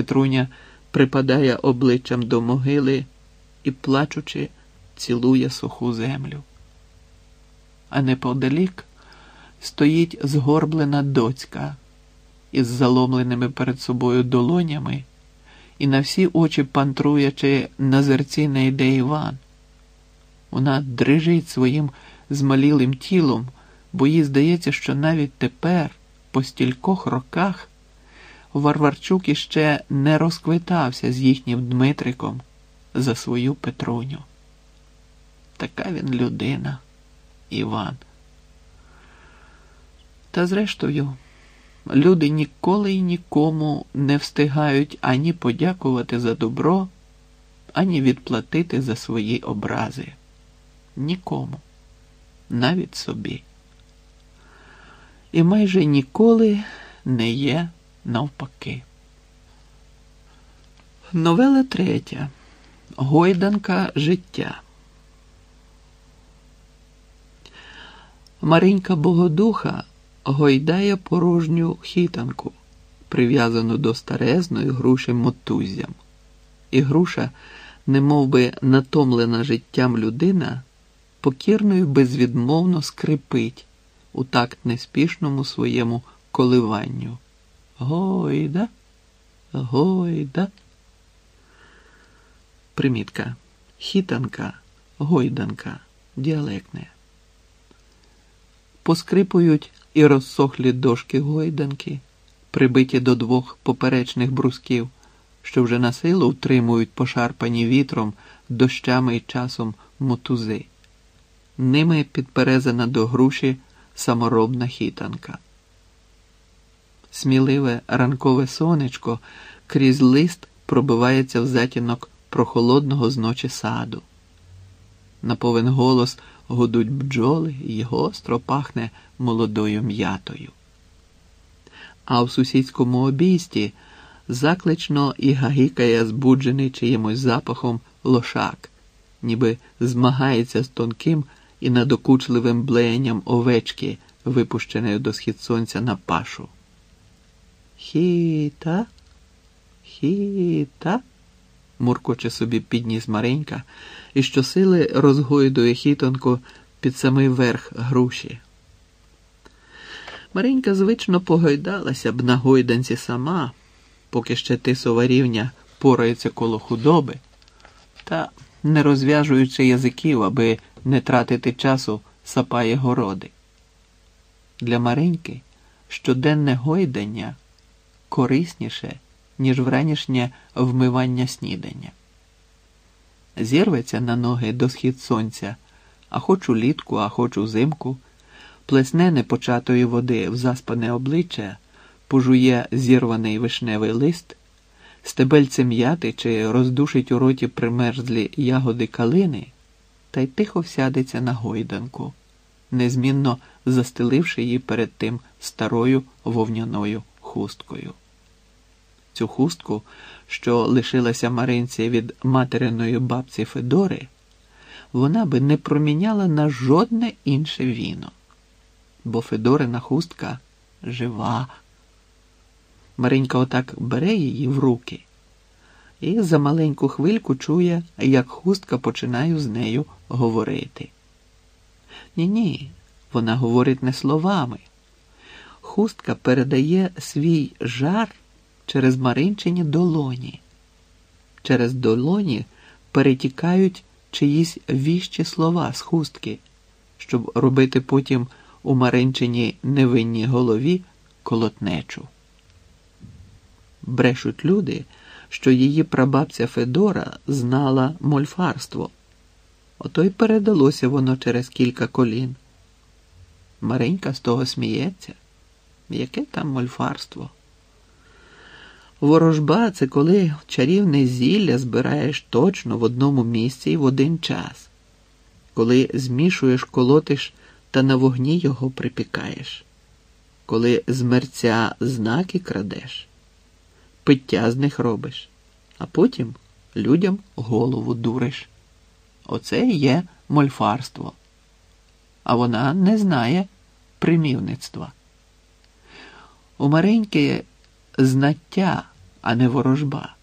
Петруня припадає обличчям до могили і, плачучи, цілує суху землю. А неподалік стоїть згорблена доцька із заломленими перед собою долонями і на всі очі пантруючи на зерці не йде Іван. Вона дрижить своїм змалілим тілом, бо їй здається, що навіть тепер, по стількох роках, Варварчук іще не розквитався з їхнім Дмитриком за свою Петруню. Така він людина, Іван. Та зрештою, люди ніколи й нікому не встигають ані подякувати за добро, ані відплатити за свої образи. Нікому, навіть собі. І майже ніколи не є навпаки. Новела третя. Гойданка життя. Маринька Богодуха гойдає порожню хітанку, прив'язану до старезної груші мотуззям. І груша, немов би натомлена життям людина, покірною безвідмовно скрипить у такт неспішному своєму коливанню. Гойда, гойда. Примітка. Хітанка, гойданка, діалектне. Поскрипують і розсохлі дошки гойданки, прибиті до двох поперечних брусків, що вже на силу втримують пошарпані вітром, дощами і часом мотузи. Ними підперезана до груші саморобна хітанка. Сміливе ранкове сонечко крізь лист пробивається в затінок прохолодного зночі саду. На повен голос гудуть бджоли і гостро пахне молодою м'ятою. А в сусідському обійсті заклично і гагікає збуджений чиїмось запахом лошак, ніби змагається з тонким і надокучливим блеянням овечки, випущеної до схід сонця на пашу. Хіта, хіта, муркоче собі підніс Маренька і щосили розгойдує хітонку під самий верх груші. Маренька звично погойдалася б на гойданці сама, поки ще тисова рівня порається коло худоби, та, не розв'яжуючи язиків, аби не тратити часу, сапає городи. Для Мареньки щоденне гойдання корисніше, ніж вранішнє вмивання снідання. Зірветься на ноги до схід сонця, а хоч улітку, а хоч узимку, плесне непочатої води в заспане обличчя, пожує зірваний вишневий лист, стебельце м'яти чи роздушить у роті примерзлі ягоди калини, та й тихо всядеться на гойданку, незмінно застеливши її перед тим старою вовняною хусткою. Цю хустку, що лишилася Маринці від материної бабці Федори, вона би не проміняла на жодне інше віно, бо Федорина хустка жива. Маринька отак бере її в руки і за маленьку хвильку чує, як хустка починає з нею говорити. Ні, ні, вона говорить не словами. Хустка передає свій жар через маринчині долоні. Через долоні перетікають чиїсь віщі слова з хустки, щоб робити потім у маринчині невинній голові колотнечу. Брешуть люди, що її прабабця Федора знала мольфарство. Ото й передалося воно через кілька колін. Маренька з того сміється. Яке там мольфарство? Ворожба це коли чарівне зілля збираєш точно в одному місці і в один час, коли змішуєш, колотиш та на вогні його припікаєш, коли з мерця знаки крадеш, пиття з них робиш, а потім людям голову дуриш. Оце і є мольфарство. А вона не знає примівництва. У Мареньки знаття а не ворожба.